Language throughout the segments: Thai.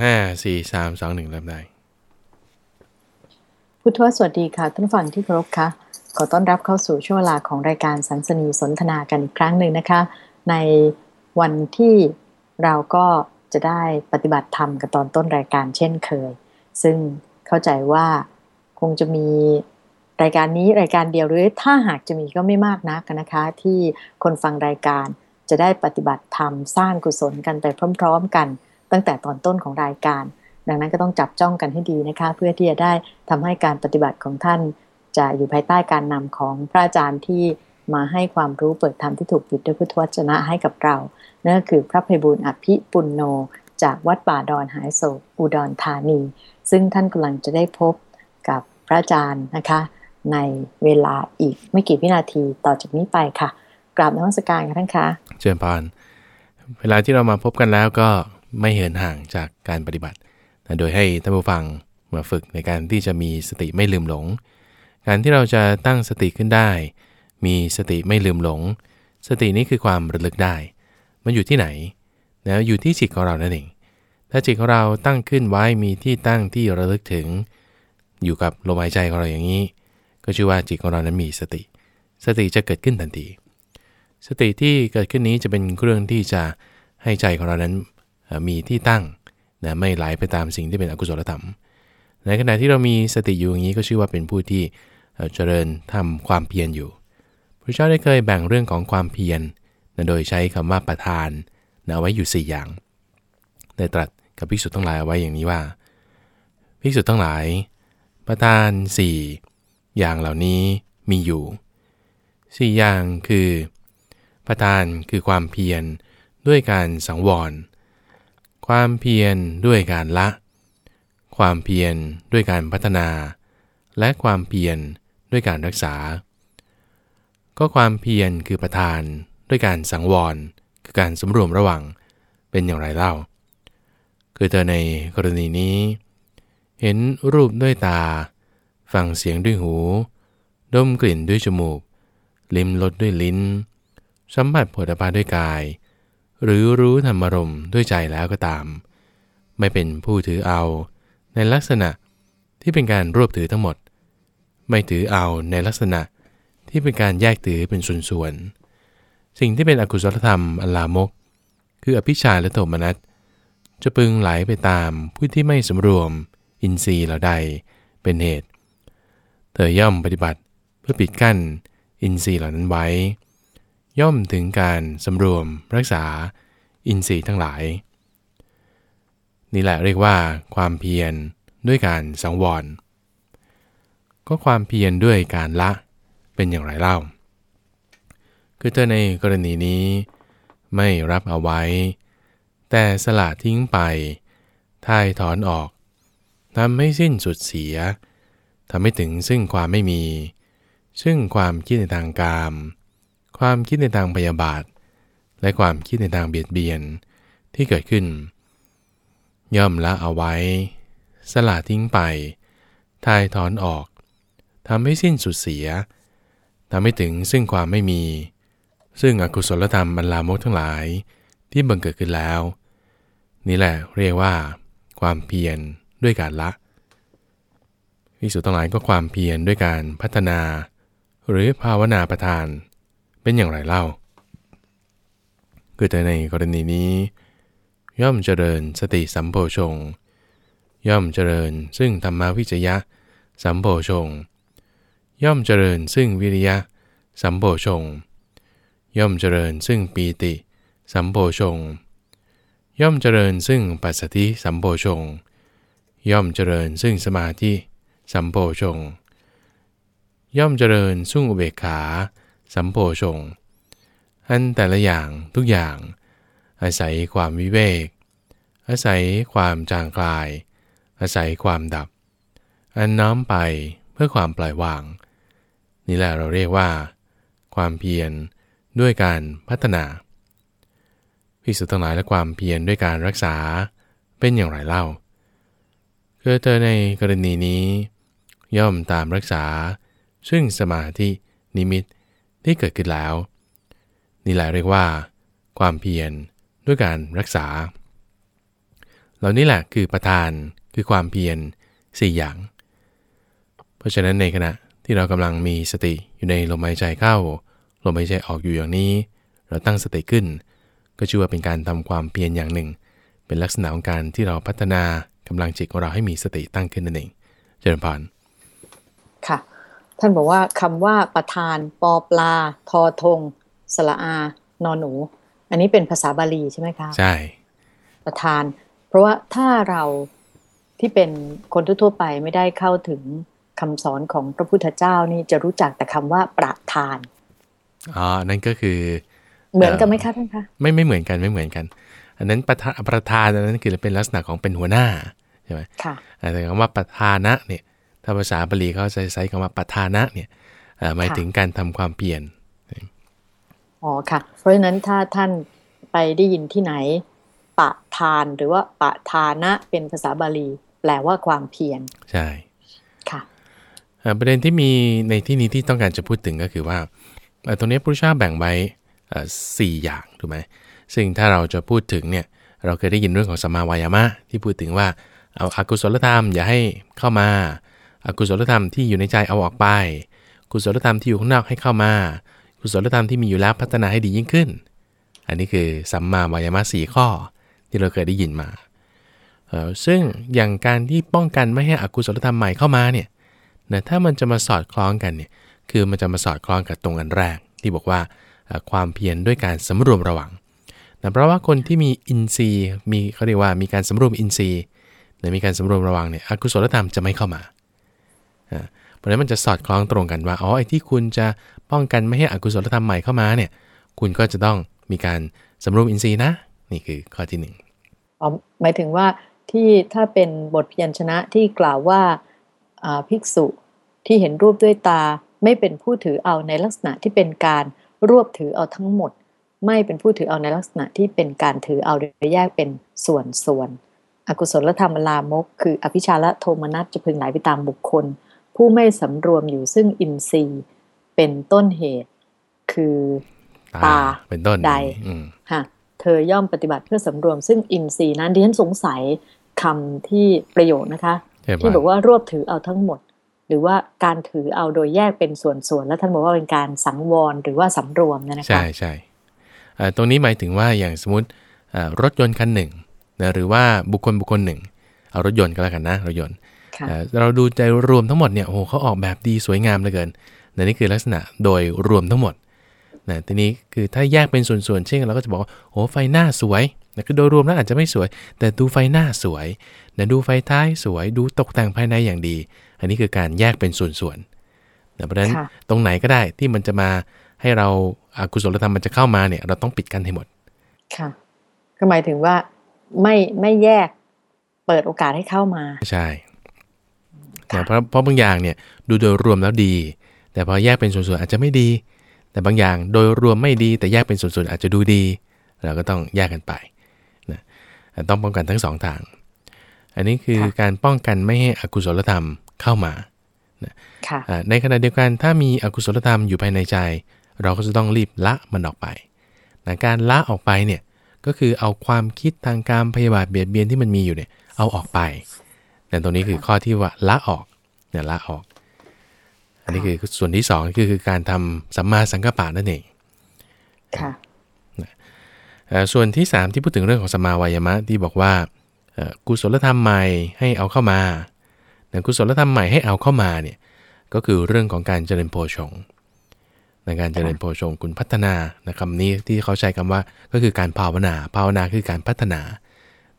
ห้าสี่สามสองหนึ่งเริ่มได้ พุทธวสวัสดีค่ะท่านฟังที่เคารพค่ะ ขอต้อนรับเข้าสู่ช่วงเวลาของรายการสันสนีสนทนากันอีกครั้งหนึ่งนะคะ ในวันที่เราก็จะได้ปฏิบัติธรรมกันตอนต้นรายการเช่นเคย ซึ่งเข้าใจว่าคงจะมีรายการนี้รายการเดียวหรือถ้าหากจะมีก็ไม่มากนักนะคะ ที่คนฟังรายการจะได้ปฏิบัติธรรมสร้างกุศลกันไปพร้อม ๆ กัน ตั้งแต่ตอนต้นของรายการ ดังนั้นก็ต้องจับจ้องกันให้ดีนะคะ เพื่อที่จะได้ทำให้การปฏิบัติของท่าน จะอยู่ภายใต้การนำของพระอาจารย์ที่มาให้ความรู้เปิดธรรมที่ถูกปิดด้วยพุทธวจนะให้กับเรานั่นก็คือพระภัยบุญอภิปุณโน จากวัดป่าดอนหายโศกอุดรธานี ซึ่งท่านกำลังจะได้พบกับพระอาจารย์นะคะ ในเวลาอีกไม่กี่วินาทีต่อจากนี้ไปค่ะกราบนมัสการค่ะท่านคะเชิญพานเวลาที่เรามาพบกันแล้วก็ ไม่เหินห่างจากการปฏิบัติโดยให้ท่านผู้ฟังมาฝึกในการที่จะมีสติไม่ลืมหลง การที่เราจะตั้งสติขึ้นได้ มีสติไม่ลืมหลง สตินี้คือความระลึกได้ มันอยู่ที่ไหนนะอยู่ที่จิตของเรานั่นเอง ถ้าจิตของเราตั้งขึ้นไว้มีที่ตั้งที่ระลึกถึง อยู่กับลมหายใจของเราอย่างนี้ ก็ชื่อว่าจิตของเรานั้นมีสติ สติจะเกิดขึ้นทันที สติที่เกิดขึ้นนี้จะเป็นเครื่องที่จะให้ใจของเรานั้น มีที่ตั้งนะไม่ไหลไปตามสิ่งที่เป็นอกุศลธรรม ในขณะที่เรามีสติอยู่อย่างนี้ก็ชื่อว่าเป็นผู้ที่เจริญทำความเพียรอยู่ พระเจ้าได้เคยแบ่งเรื่องของความเพียรนะโดยใช้คำว่าประทานนะไว้อยู่ 4 อย่าง ได้ตรัสกับภิกษุทั้งหลายไว้อย่างนี้ว่า ภิกษุทั้งหลาย ประทาน 4 อย่างเหล่านี้มีอยู่ 4 อย่างคือ ประทานคือความเพียรด้วยการสังวร ความเพียรด้วยการละ ความเพียรด้วยการพัฒนา และความเพียรด้วยการรักษา ก็ความเพียรคือประธานด้วยการสังวร คือการสำรวมระวังเป็นอย่างไรเล่า คือเธอในกรณีนี้ เห็นรูปด้วยตา ฟังเสียงด้วยหู ดมกลิ่นด้วยจมูก ลิ้มรสด้วยลิ้น สัมผัสผลิภัณฑ์ด้วยกาย หรือรู้ธรรมรมด้วยใจแล้วก็ตาม ไม่เป็นผู้ถือเอา ในลักษณะที่เป็นการรวบถือทั้งหมด ไม่ถือเอาในลักษณะที่เป็นการแยกถือเป็นส่วนๆสิ่งที่เป็นอกุศลธรรมอลามก คืออภิชาและโทมนัสจะพึงไหลไปตามผู้ที่ไม่สำรวม อินทรีย์เหล่าใดเป็นเหตุ เธอย่อมปฏิบัติเพื่อปิดกั้นอินทรีย์เหล่านั้นไว้ ย่อมถึงการสำรวมรักษาอินทรีย์ทั้งหลาย นี่แหละเรียกว่า ความเพียรด้วยการสังวร ก็ความเพียรด้วยการละเป็นอย่างไรเล่า คือเธอในกรณีนี้ ไม่รับเอาไว้ แต่สละทิ้งไปท่ายถอนออกทำให้สิ้นสุดเสียทำให้ถึงซึ่งความไม่มี ซึ่งความคิดในทางกาม ความคิดในทางพยาบาท และความคิดในทางเบียดเบียนที่เกิดขึ้น ย่อมละเอาไว้ สละทิ้งไป ทายถอนออกทำให้สิ้นสุดเสียทำให้ถึงซึ่งความไม่มี ซึ่งอกุศลธรรมบรรลามกทั้งหลายที่บังเกิดขึ้นแล้ว นี่แหละเรียกว่า ความเพียรด้วยการละวิสุทธ์ทั้งหลายก็ความเพียรด้วยการพัฒนา หรือภาวนาประทาน เป็นอย่างไรเล่า คือแต่ในกรณีนี้ ย่อมเจริญสติสัมโพชง ย่อมเจริญซึ่งธรรมวิจยะ สัมโพชง ย่อมเจริญซึ่งวิริยะ สัมโพชง ย่อมเจริญซึ่งปีติ สัมโพชง ย่อมเจริญซึ่งปัสสติสัมโพชง ย่อมเจริญซึ่งสมาธิ สัมโพชงย่อมเจริญซึ่งอุเบกขา สัมโพชงอันแต่ละอย่างทุกอย่าง อาศัยความวิเวก อาศัยความจางกลาย อาศัยความดับ อันน้อมไปเพื่อความปล่อยวาง นี่แหละเราเรียกว่า ความเพียรด้วยการพัฒนาพิสุทั้งหลายและความเพียรด้วยการรักษาเป็นอย่างไรเล่าคือเธอในกรณีนี้ ย่อมตามรักษา ซึ่งสมาธินิมิต ที่เกิดขึ้นแล้ว นี่แหละเรียกว่า ความเพียรด้วยการรักษา เหล่านี้แหละคือประธานคือความเพียรสี่อย่าง เพราะฉะนั้นในขณะที่เรากำลังมีสติอยู่ในลมหายใจเข้าลมหายใจออกอยู่อย่างนี้ เราตั้งสติขึ้น ก็ชื่อว่าเป็นการทำความเพียรอย่างหนึ่ง เป็นลักษณะของการที่เราพัฒนากำลังจิตของเราให้มีสติตั้งขึ้นนั่นเอง เจริญพร ท่านบอกว่าคำว่าประธานปอปลา ทอทง สละอา นอนหนู อันนี้เป็นภาษาบาลีใช่ไหมคะใช่ ประธาน เพราะว่าถ้าเราที่เป็นคนทั่วๆไปไม่ได้เข้าถึงคำสอนของพระพุทธเจ้านี่จะรู้จักแต่คำว่าประธานอ๋อนั่นก็คือ เหมือนกันไหมคะท่านคะไม่ไม่เหมือนกันไม่เหมือนกัน อันนั้นประธานประธานอันนั้นคือเป็นลักษณะของเป็นหัวหน้าใช่ไหมค่ะแต่คำว่าประธานะเนี่ย ถ้าภาษาบาลีเขาจะใช้คำว่าประธานะเนี่ยเอ่อหมายถึงการทำความเปลี่ยนอ๋อค่ะ เพราะฉะนั้นถ้าท่านไปได้ยินที่ไหน ปะทานหรือว่าปะทานะเป็นภาษาบาลี แปลว่าความเพียรใช่ค่ะเอ่อประเด็นที่มีในที่นี้ที่ต้องการจะพูดถึงก็คือว่าเอ่อตรงนี้พระพุทธเจ้าแบ่งไว้เอ่อสี่อย่างถูกไหมซึ่งถ้าเราจะพูดถึงเนี่ยเราเคยได้ยินเรื่องของสมมาวายามะที่พูดถึงว่าเอาอากุศลธรรมอย่าให้เข้ามา อกุศลธรรมที่อยู่ในใจเอาออกไป กุศลธรรมที่อยู่ข้างนอกให้เข้ามา กุศลธรรมที่มีอยู่แล้วพัฒนาให้ดียิ่งขึ้น อันนี้คือสัมมาวายามะสี่ข้อที่เราเคยได้ยินมา ซึ่งอย่างการที่ป้องกันไม่ให้อกุศลธรรมใหม่เข้ามาเนี่ยนะถ้ามันจะมาสอดคล้องกันเนี่ย คือมันจะมาสอดคล้องกับตรงอันแรก ที่บอกว่าความเพียรด้วยการสำรวมระวังนะเพราะว่าคนที่มีอินทรีย์มีเขาเรียกว่ามีการสำรวมอินทรีย์มีการสำรวมระวังเนี่ยอกุศลธรรมจะไม่เข้ามา เพราะนั้นมันจะสอดคล้องตรงกันว่าอ๋อไอ้ที่คุณจะป้องกันไม่ให้อกุศลธรรมใหม่เข้ามาเนี่ย คุณก็จะต้องมีการสำรวมอินทรีย์นะ นี่คือข้อที่หนึ่งอ๋อหมายถึงว่าที่ถ้าเป็นบทพยัญชนะที่กล่าวว่าอ่าภิกษุที่เห็นรูปด้วยตาไม่เป็นผู้ถือเอาในลักษณะที่เป็นการรวบถือเอาทั้งหมด ไม่เป็นผู้ถือเอาในลักษณะที่เป็นการถือเอาโดยแยกเป็นส่วนส่วนอกุศลธรรมลามก คืออภิชาละโทมนัสจะพึงไหลไปตามบุคคล ผู้ไม่สำรวมอยู่ซึ่งอินทรีย์เป็นต้นเหตุ คือตาเป็นต้นใดอืมค่ะเธอย่อมปฏิบัติเพื่อสำรวมซึ่งอินทรีย์นั้นดิฉันสงสัยคำที่ประโยคนะคะใช่ปะที่บอกว่ารวบถือเอาทั้งหมด หรือว่าการถือเอาโดยแยกเป็นส่วนๆแล้วท่านบอกว่าเป็นการสังวรหรือว่าสำรวมเนยนะคะใช่ใช่เอ่อตรงนี้หมายถึงว่าอย่างสมมติเอ่อรถยนต์คันหนึ่งนะหรือว่าบุคคลบุคคลหนึ่งเอารถยนต์ก็แล้วกันนะรถยนต์ค่ะ เอ่อเราดูใจรวมทั้งหมดเนี่ยโอ้โหเขาออกแบบดีสวยงามเหลือเกินนะนี่คือลักษณะโดยรวมทั้งหมดนะทีนี้คือถ้าแยกเป็นส่วนๆเช่นเราก็จะบอกว่าโอ้ไฟหน้าสวยนะคือโดยรวมแล้วอาจจะไม่สวย แต่ดูไฟหน้าสวยนะดูไฟท้ายสวย ดูตกแต่งภายในอย่างดี อันนี้คือการแยกเป็นส่วนๆนะเพราะฉะนั้นค่ะตรงไหนก็ได้ที่มันจะมาให้เราอากุศลธรรมมันจะเข้ามาเนี่ย เราต้องปิดกั้นให้หมด ค่ะ ก็หมายถึงว่าไม่ไม่แยกเปิดโอกาสให้เข้ามา ใช่ค่ะ นะเพราะเพราะบางอย่างเนี่ยดูโดยรวมแล้วดี แต่พอแยกเป็นส่วนๆอาจจะไม่ดี แต่บางอย่างโดยรวมไม่ดี แต่แยกเป็นส่วนๆอาจจะดูดี เราก็ต้องแยกกันไปนะต้องป้องกันทั้งสองทาง อันนี้คือการป้องกันไม่ให้อกุศลธรรมเข้ามาค่ะอ่าในขณะเดียวกันถ้ามีอกุศลธรรมอยู่ภายในใจ เราก็จะต้องรีบละมันออกไปนะการละออกไปเนี่ยก็คือเอาความคิดทางการพยาบาทเบียดเบียนที่มันมีอยู่เนี่ยเอาออกไป แต่ตรงนี้คือข้อที่ว่าละออกเนี่ยละออก อันนี้คือส่วนที่สองคือคือการทำสัมมาสังกัปปะนั่นเองค่ะเอ่อส่วนที่3ที่พูดถึงเรื่องของสมาวายามะที่บอกว่าเอ่อกุศลธรรมใหม่ให้เอาเข้ามาแต่กุศลธรรมใหม่ให้เอาเข้ามาเนี่ยก็คือเรื่องของการเจริญโพชงในการเจริญโพชงคุณพัฒนานะคำนี้ที่เขาใช้คำว่าก็คือการภาวนา ภาวนาคือการพัฒนา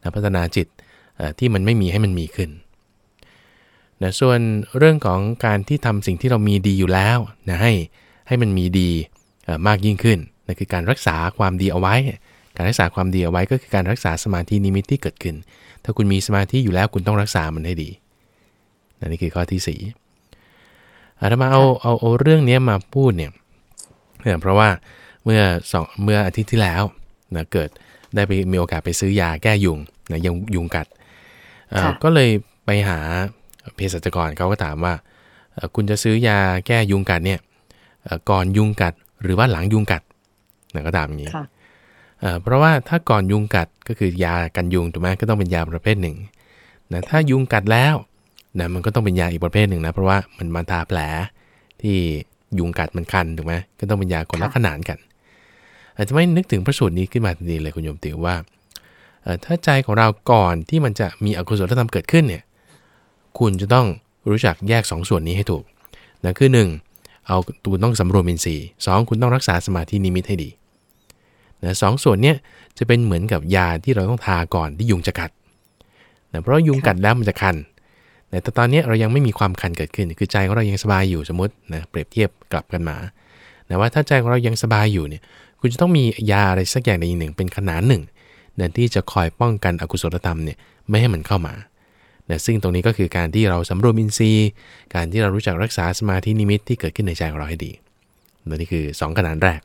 นะพัฒนาจิตเอ่อ ที่มันไม่มีให้มันมีขึ้นนะส่วนเรื่องของการที่ทำสิ่งที่เรามีดีอยู่แล้วนะให้ให้มันมีดีมากยิ่งขึ้นนั่นคือการรักษาความดีเอาไว้ การรักษาความดีเอาไว้ก็คือการรักษาสมาธินิมิตที่เกิดขึ้น ถ้าคุณมีสมาธิอยู่แล้วคุณต้องรักษามันให้ดีนนนี่คือข้อที่สี่อาตมาเอาเอาเอาเรื่องนี้มาพูดเนี่ยเนื่องเพราะว่าเมื่อสองเมื่ออาทิตย์ที่แล้วนะเกิดได้ไปมีโอกาสไปซื้อยาแก้ยุงนะยุงยุงกัด ก็เลยไปหาเภสัชกรเขาก็ถามว่าเอ่อคุณจะซื้อยาแก้ยุงกัดเนี่ยเอ่อก่อนยุงกัดหรือว่าหลังยุงกัดนะก็ถามอย่างนี้ค่ะเอ่อเพราะว่าถ้าก่อนยุงกัดก็คือยากันยุงถูกไหมก็ต้องเป็นยาประเภทหนึ่งนะถ้ายุงกัดแล้วนะมันก็ต้องเป็นยาอีกประเภทหนึ่งนะเพราะว่ามันมาทาแผลที่ยุงกัดมันคันถูกไหมก็ต้องเป็นยาคนละขนานกัน อาจจะไม่นึกถึงพระสูตรนี้ขึ้นมาทันทีเลยคุณโยมติวว่าเอ่อ ถ้าใจของเราก่อนที่มันจะมีอกุศลธรรมเกิดขึ้นเนี่ยคุณจะต้องรู้จักแยกสองส่วนนี้ให้ถูกนะคือหนึ่งเอาคุณต้องสำรวมอินทรีย์สองคุณต้องรักษาสมาธินิมิตให้ดีนะสองส่วนเนี้ยจะเป็นเหมือนกับยาที่เราต้องทาก่อนที่ยุงจะกัดนะเพราะยุงกัดแล้วมันจะคันนะแต่ตอนนี้เรายังไม่มีความคันเกิดขึ้น คือใจของเรายังสบายอยู่สมมตินะเปรียบเทียบกลับกันมานะว่าถ้าใจของเรายังสบายอยู่เนี่ยคุณจะต้องมียาอะไรสักอย่างใดอย่างหนึ่งเป็นขนาดหนึ่ง นะที่จะคอยป้องกันอกุศลธรรมเนี่ยไม่ให้มันเข้ามานะซึ่งตรงนี้ก็คือการที่เราสำรวมอินทรีย์ การที่เรารู้จักรักษาสมาธินิมิตที่เกิดขึ้นในใจของเราให้ดีนี่คือ 2 ขนาดแรก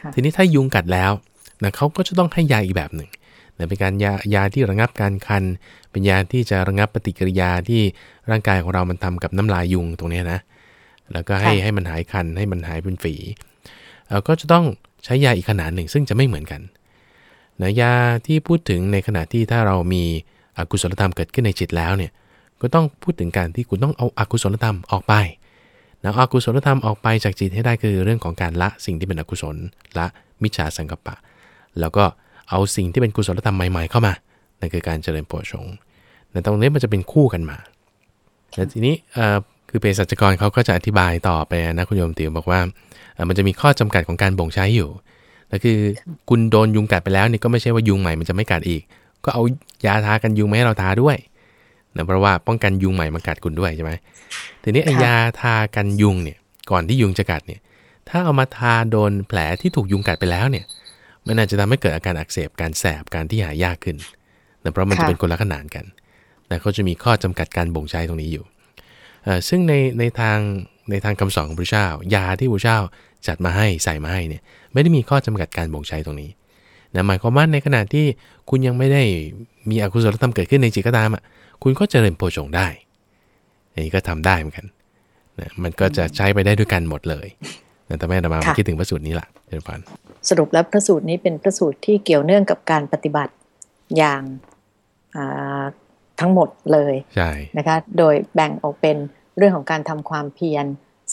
ค่ะทีนี้ถ้ายุงกัดแล้วนะเขาก็จะต้องให้ยาอีกแบบหนึ่งนะเป็นการยายาที่ระงับการคัน เป็นยาที่จะระงับปฏิกิริยาที่ร่างกายของเรามันทำกับน้ำลายยุงตรงเนี้ยนะ แล้วก็ให้ค่ะให้มันหายคันให้มันหายเป็นฝีเอ่อก็จะต้องใช้ยาอีกขนาดหนึ่ง ซึ่งจะไม่เหมือนกัน นะยาที่พูดถึงในขณะที่ถ้าเรามีอกุศลธรรมเกิดขึ้นในจิตแล้วเนี่ยก็ต้องพูดถึงการที่คุณต้องเอาอากุศลธรรมออกไปนะอากุศลธรรมออกไปจากจิตให้ได้คือเรื่องของการละสิ่งที่เป็นอกุศลละมิจฉาสังกัปปะ แล้วก็เอาสิ่งที่เป็นกุศลธรรมใหม่ ๆ เข้ามานั่นคือการเจริญโพชงแต่ตรงนี้มันจะเป็นคู่กันมาแล้วทีนี้เออคือเภสัชกรเขาก็จะอธิบายต่อไปนะคุณโยมติวบอกว่ามันจะมีข้อจำกัดของการบ่งใช้อยู่ ก็คือคุณโดนยุงกัดไปแล้วนี่ก็ไม่ใช่ว่ายุงใหม่มันจะไม่กัดอีก ก็เอายาทากันยุงมาให้เราทาด้วยนะเพราะว่าป้องกันยุงใหม่มากัดคุณด้วยใช่ไหมทีนี้ไอ้ค่ะยาทากันยุงเนี่ย ก่อนที่ยุงจะกัดเนี่ย ถ้าเอามาทาโดนแผลที่ถูกยุงกัดไปแล้วเนี่ย มันอาจจะทำให้เกิดอาการอักเสบการแสบการที่หายากขึ้นนะเพราะมันจะค่ะเป็นคนละขนานกันนะเขาจะมีข้อจำกัดการบ่งใช้ตรงนี้อยู่เอ่อซึ่งในในทางในทางคำสอนของพระเจ้ายาที่พระเจ้า จัดมาให้ใส่มาให้เนี่ยไม่ได้มีข้อจำกัดการบ่งใช้ตรงนี้นะหมายความว่าในขณะที่คุณยังไม่ได้มีอกุศลธรรมเกิดขึ้นในจิตก็ตามอะคุณก็เจริญโพชงได้อันนี้ก็ทำได้เหมือนกันนะมันก็จะใช้ไปได้ด้วยกันหมดเลยนะแต่แม่ธรรมาค่ะคิดถึงพระสูตรนี้แหละเจริญพรสรุปแล้วพระสูตรนี้เป็นพระสูตรที่เกี่ยวเนื่องกับการปฏิบัติอย่างอ่าทั้งหมดเลยใช่นะคะโดยแบ่งออกเป็นเรื่องของการทำความเพียร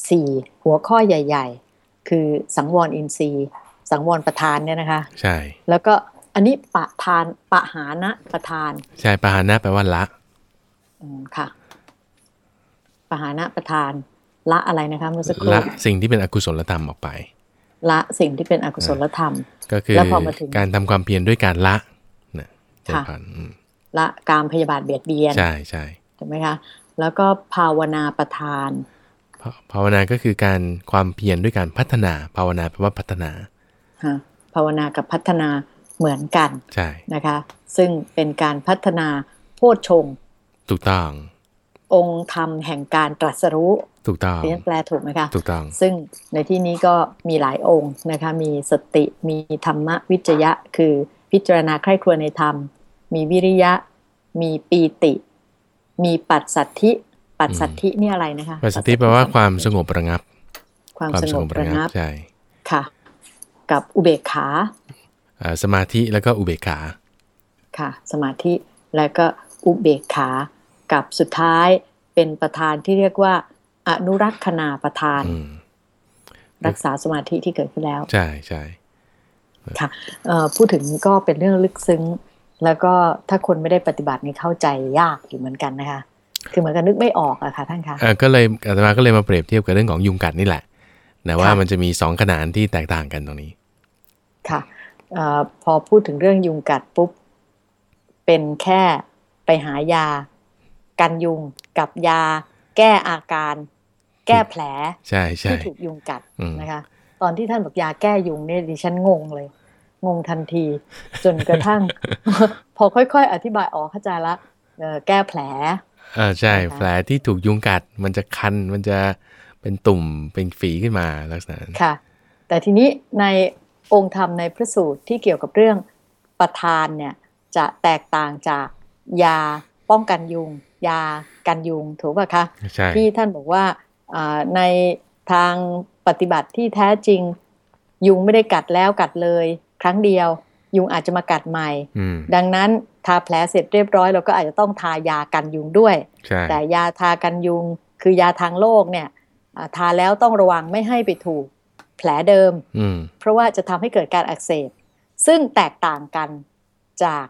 สี่หัวข้อใหญ่ๆ คือสังวรอินทรีย์ สังวรประธานเนี่ยนะคะ ใช่ แล้วก็อันนี้ปะทานปะหานะประธาน ใช่ปาหานะแปลว่าละอืมค่ะปะหานะประธาน ละอะไรนะคะเมื่อสักครู่ละสิ่งที่เป็นอกุศลธรรมออกไป ละสิ่งที่เป็นอกุศลธรรม ก็คือแล้วพอมาถึงการทำความเพียรด้วยการละนะเจริญค่ะพรอืมละการพยาบาทเบียดเบียนใช่ใช่ถูกไหมคะแล้วก็ภาวนาประธาน ภาภาวนาก็คือการความเพียรด้วยการพัฒนา ภาวนาแปลว่าพัฒนาฮะภาวนากับพัฒนาเหมือนกันใช่นะคะ ซึ่งเป็นการพัฒนาโพชฌงค์ถูกต้อง องค์ธรรมแห่งการตรัสรู้ถูกต้องเรียนแปลถูกไหมคะถูกต้อง ซึ่งในที่นี้ก็มีหลายองค์นะคะ มีสติมีธรรมวิจยะ คือพิจารณาใคร่ครวญในธรรม มีวิริยะ มีปีติ มีปัสสัทธิ ปัสสัทธินี่อะไรนะคะ ปัสสติแปลว่าความสงบระงับ ความสงบระงับใช่ค่ะ กับอุเบกขาอ่าสมาธิแล้วก็อุเบกขาค่ะ สมาธิและก็อุเบกขา กับสุดท้ายเป็นประธานที่เรียกว่า อนุรักษณาประธานอืมรักษาสมาธิที่เกิดขึ้นแล้ว ใช่ใช่ค่ะเอ่อพูดถึงก็เป็นเรื่องลึกซึ้ง แล้วก็ถ้าคนไม่ได้ปฏิบัตินี่เข้าใจยากอยู่เหมือนกันนะคะ คือเหมือนกันนึกไม่ออกอะค่ะท่านคะอ่าก็เลยอาตมาก็เลยมาเปรียบเทียบกับเรื่องของยุงกัดนี่แหละนะว่าค่ะมันจะมีสองขนาดที่แตกต่างกันตรงนี้ ค่ะเออพอพูดถึงเรื่องยุงกัดปุ๊บ เป็นแค่ไปหายา กันยุงกับยา แก้อาการ แก้แผลใช่ใช่ที่ถูกยุงกัดอืมนะคะ ตอนที่ท่านบอกยาแก้ยุงเนี่ยดิฉันงงเลย งงทันที จนกระทั่ง พอค่อย ๆ อธิบายออกเข้าใจละเอ่อแก้แผล อ่าใช่นะคะแผลที่ถูกยุงกัด มันจะคัน มันจะเป็นตุ่มเป็นฝีขึ้นมาลักษณะนั้นค่ะ แต่ทีนี้ในองค์ธรรมในพระสูตรที่เกี่ยวกับเรื่องประทานเนี่ยจะแตกต่างจากยาป้องกันยุง ยากันยุงถูกป่ะคะใช่ที่ท่านบอกว่าอ่าในทางปฏิบัติที่แท้จริง ยุงไม่ได้กัดแล้วกัดเลย ครั้งเดียว ยุงอาจจะมากัดใหม่อืมดังนั้น ทาแผลเสร็จเรียบร้อยเราก็อาจจะต้องทายากันยุงด้วยใช่แต่ยาทากันยุง คือยาทางโลกเนี่ยอ่าทาแล้วต้องระวังไม่ให้ไปถูกแผลเดิมอืมเพราะว่าจะทำให้เกิดการอักเสบ ซึ่งแตกต่างกันจาก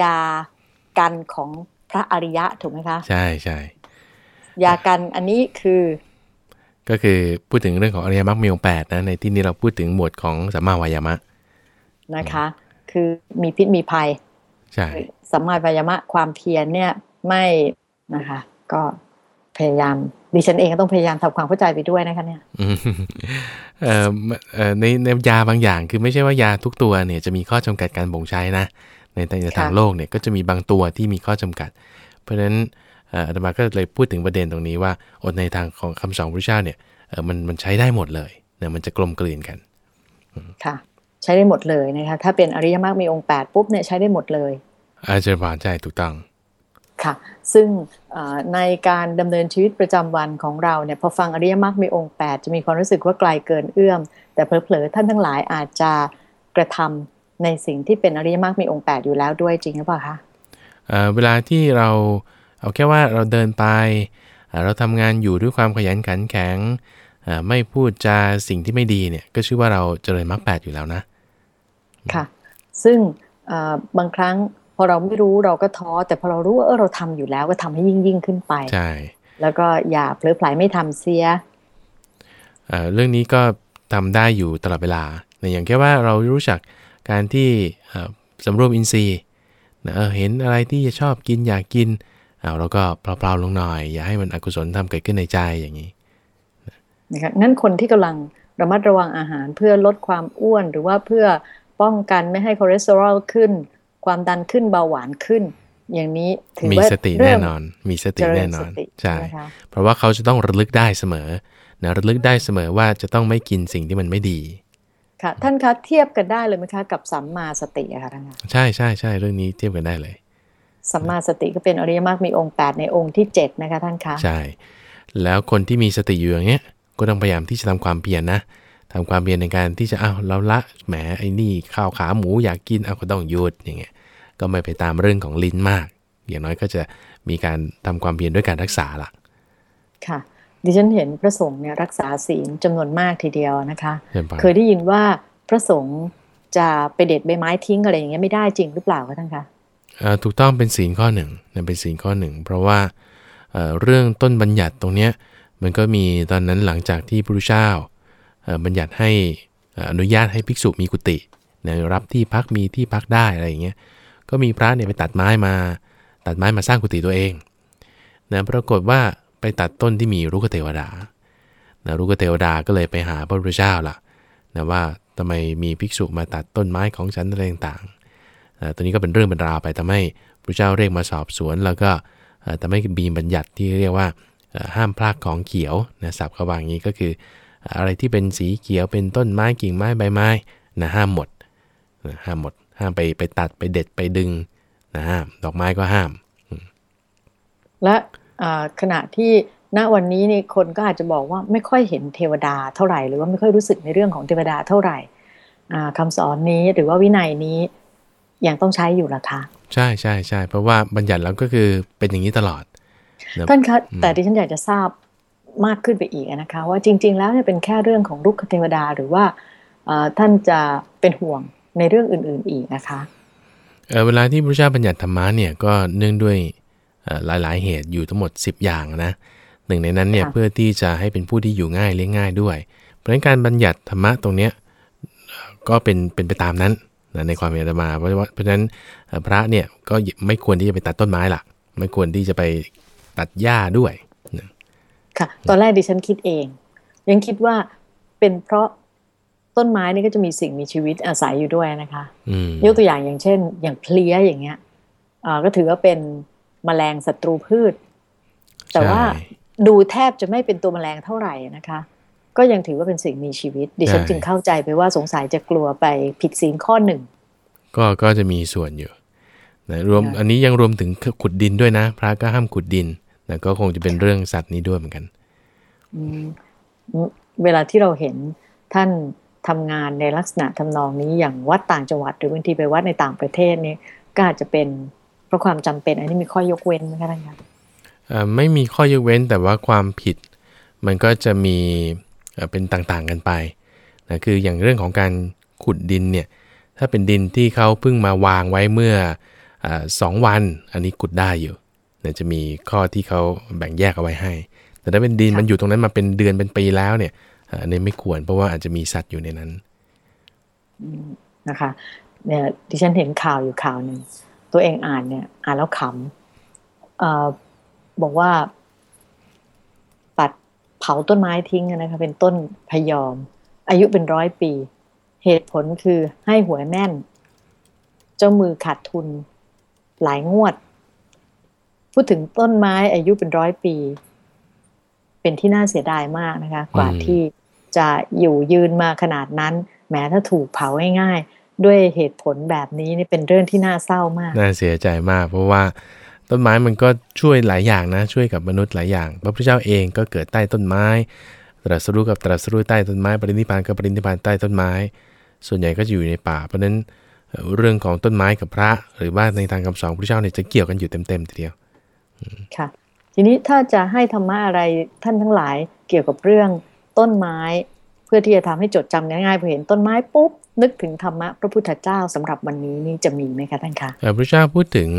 ยากันของพระอริยะถูกไหมคะ ใช่ใช่ยากันอันนี้คือ ก็คือพูดถึงเรื่องของอริยมรรคมีองค์แปดนะในที่นี้เราพูดถึงหมวดของสัมมาวายามะนะคะ คือมีพิษมีภัย ใช่สัมมาวายามะความเพียรเนี่ยไม่นะคะ ก็พยายามดิฉันเองก็ต้องพยายามทำความเข้าใจไปด้วยนะคะเนี่ยอืมเอ่อเอ่อในในยาบางอย่างคือไม่ใช่ว่ายาทุกตัวเนี่ยจะมีข้อจำกัดการบ่งใช้นะ ในในทางค่ะโลกเนี่ยก็จะมีบางตัวที่มีข้อจำกัด เพราะฉะนั้นเอ่ออาตมาก็เลยพูดถึงประเด็นตรงนี้ว่าอดในทางของคำสอนพระพุทธเจ้าเนี่ยเอ่อมันมันใช้ได้หมดเลยนะมันจะกลมกลืนกัน ค่ะ ใช้ได้หมดเลยนะคะถ้าเป็นอริยมรรคมีองค์ 8 ปุ๊บเนี่ยใช้ได้หมดเลย อาจารย์บานใช่ถูกต้องค่ะ ซึ่งเอ่อในการดำเนินชีวิตประจำวันของเราเนี่ยพอฟังอริยมรรคมีองค์ 8 จะมีความรู้สึกว่าไกลเกินเอื้อม แต่เผลอๆท่านทั้งหลายอาจจะกระทำในสิ่งที่เป็นอริยมรรคมีองค์ 8 อยู่แล้วด้วยจริงหรือเปล่าคะเอ่อเวลาที่เราเอาแค่ว่าเราเดินไปเอ่อเราทำงานอยู่ด้วยความขยันขันแข็งเอ่อ ไม่พูดจาสิ่งที่ไม่ดีเนี่ย ก็ชื่อว่าเราเจริญมรรคแปดอยู่แล้วนะ ค่ะ ซึ่งเอ่อบางครั้งพอเราไม่รู้เราก็ท้อ แต่พอเรารู้ว่าเออเราทำอยู่แล้วก็ทำให้ยิ่งยิ่งๆขึ้นไป ใช่ แล้วก็อย่าเผลอไผลไม่ทำเสียเอ่อเรื่องนี้ก็ทำได้อยู่ตลอดเวลานะอย่างแค่ว่าเรารู้จักการที่เอ่อสำรวมอินทรีย์นะเออเห็นอะไรที่ชอบกินอยากกินเอาเราก็เปล่าๆลงหน่อย อย่าให้มันอกุศลทำเกิดขึ้นในใจอย่างนี้ นะคะงั้นคนที่กำลังระมัดระวังอาหารเพื่อลดความอ้วน หรือว่าเพื่อป้องกันไม่ให้คอเลสเตอรอลขึ้น ความดันขึ้นเบาหวานขึ้น อย่างนี้ถือมีว่าสติเริ่แน่มนอน มีสติเจริญแน่นอสนติใช่ไหมคะเพราะว่าเขาจะต้องระลึกได้เสมอนะระลึกได้เสมอว่าจะต้องไม่กินสิ่งที่มันไม่ดีค่ะท่านคะเทียบกันได้เลยไหมคะกับสัมมาสติอะค่ะท่านคะใช่ใช่ใช่เรื่องนี้เทียบกันได้เลยสัมมาสติก็เป็นอริยมรรคมีองค์ 8 ในองค์ที่ 7 นะคะท่านคะ ใช่ แล้วคนที่มีสติอยู่อย่างเงี้ย ก็ต้องพยายามที่จะทำความเพียรนะทำความเพียรในการที่จะอ้าวเราละแหมไอ้นี่ข้าวขาหมูอยากกินเอาก็ต้องหยุดอย่างเงี้ยก็ไม่ไปตามเรื่องของลิ้นมาก อย่างน้อยก็จะมีการทำความเพียรด้วยการรักษาละค่ะ ดิฉันเห็นพระสงฆ์เนี่ยรักษาศีลจำนวนมากทีเดียวนะคะเห็นปะเคยได้ยินว่าพระสงฆ์จะไปเด็ดใบไม้ทิ้งอะไรอย่างเงี้ยไม่ได้จริงหรือเปล่าคะท่านคะเอ่อถูกต้องเป็นศีลข้อหนึ่งนะเป็นศีลข้อหนึ่งเพราะว่าเอ่อเรื่องต้นบัญญัติตรงเนี้ย มันก็มีตอนนั้นหลังจากที่พระพุทธเจ้าบัญญัติให้อนุญาตให้ภิกษุมีกุฏินะรับที่พักมีที่พักได้อะไรอย่างเงี้ย ก็มีพระเนี่ยไปตัดไม้มา ตัดไม้มาสร้างกุฏิตัวเองนะปรากฏว่าไปตัดต้นที่มีรุกเทวดานะรุกเทวดาก็เลยไปหาพระพุทธเจ้าล่ะนะว่าทำไมมีภิกษุมาตัดต้นไม้ของฉันอะไรต่างๆเอ่อตัวนี้ก็เป็นเรื่องเป็นราวไปทำให้พระเจ้าเรียกมาสอบสวน แล้วก็เอ่อทำให้มีบัญญัติที่เรียกว่า ห้ามพลากของเขียวนะศัพท์เขาว่าอย่างนี้ก็คือ อะไรที่เป็นสีเขียวเป็นต้นไม้กิ่งไม้ใบไม้นะห้ามหมดนะห้ามหมด ห้ามไปไปตัดไปเด็ดไปดึงนะห้ามดอกไม้ก็ห้าม และอ่าขณะที่ณวันนี้นี่คนก็อาจจะบอกว่าไม่ค่อยเห็นเทวดาเท่าไหร่ หรือว่าไม่ค่อยรู้สึกในเรื่องของเทวดาเท่าไหร่อ่าคำสอนนี้หรือว่าวินัยนี้ยังต้องใช้อยู่เหรอคะใช่ใช่ใช่เพราะว่าบัญญัติแล้วก็คือเป็นอย่างนี้ตลอดนะ ท่านคะอืมแต่ที่ฉันอยากจะทราบมากขึ้นไปอีกนะคะ ว่าจริง ๆ แล้วเนี่ยเป็นแค่เรื่องของลุกขเทวดาหรือว่าเอ่อท่านจะเป็นห่วงในเรื่องอื่น ๆอีกนะคะเอ่อเวลาที่พระเจ้าบัญญัติธรรมะเนี่ยก็เนื่องด้วยเอ่อหลาย ๆ เหตุอยู่ทั้งหมด 10 อย่างนะหนึ่งในนั้นเนี่ยค่ะเพื่อที่จะให้เป็นผู้ที่อยู่ง่ายเลี้ยงง่ายด้วย เพราะฉะนั้นการบัญญัติธรรมะตรงเนี้ยเอ่อก็เป็นเป็นไปตามนั้นนะในความเห็นอาตมาเพราะว่าเพราะฉะนั้นเอ่อพระเนี่ยก็ไม่ควรที่จะไปตัดต้นไม้ล่ะ ไม่ควรที่จะไป ตัดหญ้าด้วยนะค่ะ ตอนแรกดิฉันคิดเอง ยังคิดว่าเป็นเพราะต้นไม้นี่ก็จะมีสิ่งมีชีวิตอาศัยอยู่ด้วยนะคะอืมยกตัวอย่างอย่างเช่น อย่างเพลี้ยอย่างเงี้ยอ่าก็ถือว่าเป็นแมลงศัตรูพืช แต่ว่าใช่ดูแทบจะไม่เป็นตัวแมลงเท่าไหร่นะคะ ก็ยังถือว่าเป็นสิ่งมีชีวิต ดิฉันใช่จึงเข้าใจไปว่าสงสัยจะกลัวไปผิดศีลข้อหนึ่งก็ก็จะมีส่วนอยู่นะรวมค่ะอันนี้ยังรวมถึงขุดดินด้วยนะ พระก็ห้ามขุดดิน นะก็คงจะเป็นเรื่องสัตว์นี้ด้วยเหมือนกันอืมเวลาที่เราเห็นท่านทำงานในลักษณะทำนองนี้อย่างวัดต่างจังหวัดหรือบางทีไปวัดในต่างประเทศนี่ก็อาจจะเป็นเพราะความจำเป็น อันนี้มีข้อยกเว้นไหมคะท่านคะไม่มีข้อยกเว้นแต่ว่าความผิด มันก็จะมีเป็นต่างๆกันไปนะคืออย่างเรื่องของการขุดดินเนี่ยถ้าเป็นดินที่เขาเพิ่งมาวางไว้เมื่ออสองวัน อันนี้ขุดได้อยู่ เนี่ยจะมีข้อที่เขาแบ่งแยกเอาไว้ให้ แต่ถ้าเป็นดินมันอยู่ตรงนั้นมาเป็นเดือนเป็นปีแล้วเนี่ยอันนี้ไม่ควรเพราะว่าอาจจะมีสัตว์อยู่ในนั้นนะคะ เนี่ยดิฉันเห็นข่าวอยู่ข่าวหนึ่งตัวเองอ่านเนี่ย อ่านแล้วขำอบอกว่า ปัดเผาต้นไม้ทิ้งนะคะ เป็นต้นพยอม อายุเป็นร้อยปี เหตุผลคือให้หวยแม่น เจ้ามือขาดทุน หลายงวด พูดถึงต้นไม้อายุเป็นร้อยปี เป็นที่น่าเสียดายมากนะคะ กว่าที่จะอยู่ยืนมาขนาดนั้น แม้ถ้าถูกเผาง่ายๆด้วยเหตุผลแบบนี้นี่เป็นเรื่องที่น่าเศร้ามาก น่าเสียใจมาก เพราะว่าต้นไม้มันก็ช่วยหลายอย่างนะ ช่วยกับมนุษย์หลายอย่าง พระพุทธเจ้าเองก็เกิดใต้ต้นไม้ตรัสรู้กับตรัสรู้ใต้ต้นไม้ปรินิพานกับปรินิพานใต้ต้นไม้ ส่วนใหญ่ก็จะอยู่ในป่า เพราะนั้นเรื่องของต้นไม้กับพระ หรือว่าในทางคำสอนพระเจ้าเนี่ยจะเกี่ยวกันอยู่เต็มๆทีเดียว ค่ะ ทีนี้ถ้าจะให้ธรรมะอะไรท่านทั้งหลายเกี่ยวกับเรื่องต้นไม้ เพื่อที่จะทำให้จดจำง่ายๆพอเห็นต้นไม้ปุ๊บนึกถึงธรรมะพระพุทธเจ้าสำหรับวันนี้นี่จะมีไหมคะท่านคะพระเจ้าพูดถึง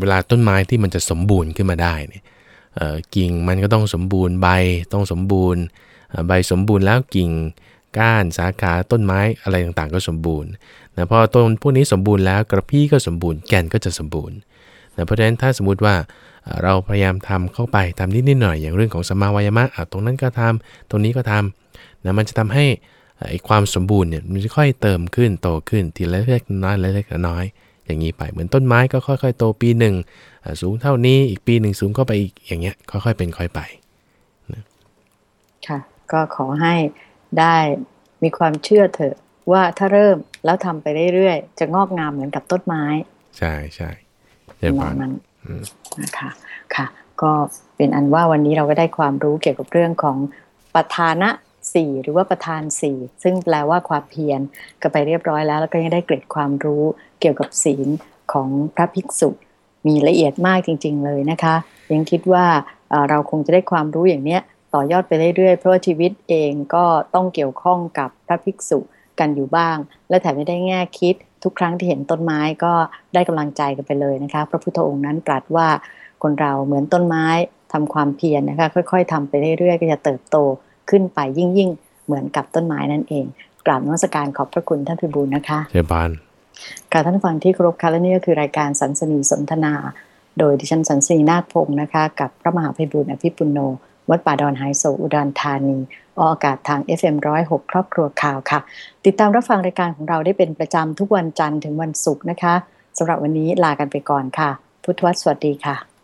เวลาต้นไม้ที่มันจะสมบูรณ์ขึ้นมาได้เนี่ยกิ่งมันก็ต้องสมบูรณ์ใบต้องสมบูรณ์ ใบสมบูรณ์แล้วกิ่งก้านสาขาต้นไม้อะไรต่างๆ ก็สมบูรณ์นะพอต้นพวกนี้สมบูรณ์แล้วกระพี้ก็สมบูรณ์แก่นก็จะสมบูรณ์นะเพราะฉะนั้นถ้าสมมุติว่า เราพยายามทำเข้าไปทำนิดนิดหน่อยอย่างเรื่องของสมาวายามะตรงนั้นก็ทำตรงนี้ก็ทำนะมันจะทำให้ไอ้ความสมบูรณ์เนี่ยมันจะค่อยเติมขึ้นโตขึ้นทีละเล็กน้อยเล็กน้อย อย่างนี้ไปเหมือนต้นไม้ก็ค่อย ๆ โตปีหนึ่งสูงเท่านี้อีกปีหนึ่งสูงก็ไปอีกอย่างเงี้ยค่อยๆเป็นค่อยไปค่ะก็ขอให้ได้มีความเชื่อเถอะว่าถ้าเริ่มแล้วทำไปเรื่อยๆจะงอกงามเหมือนกับต้นไม้ ใช่ใช่เรียบร้อยมัน นะคะค่ะก็เป็นอันว่าวันนี้เราก็ได้ความรู้เกี่ยวกับเรื่องของประธานะสี่หรือว่าประธานสี่ซึ่งแปลว่าความเพียรก็ไปเรียบร้อยแล้ว แล้วก็ยังได้เกร็ดความรู้เกี่ยวกับศีลของพระภิกษุ มีละเอียดมากจริง ๆ เลยนะคะ ยังคิดว่าเราคงจะได้ความรู้อย่างเนี้ยต่อยอดไปเรื่อยๆเพราะว่าชีวิตเองก็ต้องเกี่ยวข้องกับพระภิกษุกันอยู่บ้าง และแถมไม่ได้แง่คิด ทุกครั้งที่เห็นต้นไม้ก็ได้กำลังใจกันไปเลยนะคะ พระพุทธองค์นั้นตรัสว่าคนเราเหมือนต้นไม้ทำความเพียรนะคะ ค่อย ๆทำไปเรื่อยๆ ก็จะเติบโตขึ้นไปยิ่งยิ่งเหมือนกับต้นไม้นั่นเอง กราบนมัสการขอบพระคุณท่านพิบูลนะคะเจ้าบานการท่านฟังที่ครบค่ะและนี่ก็คือรายการสันสนีสนทนา โดยดิฉันสันสนีนาคพงศ์นะคะ กับพระมหาพิบูลอภิปุโน วัดป่าดอนไฮโซอุดรธานี ออกอากาศทาง FM106 ครอบครัวข่าวค่ะ ติดตามรับฟังรายการของเราได้เป็นประจำทุกวันจันทร์ถึงวันศุกร์นะคะสำหรับวันนี้ลากันไปก่อนค่ะ พุทธวสวัสดีค่ะ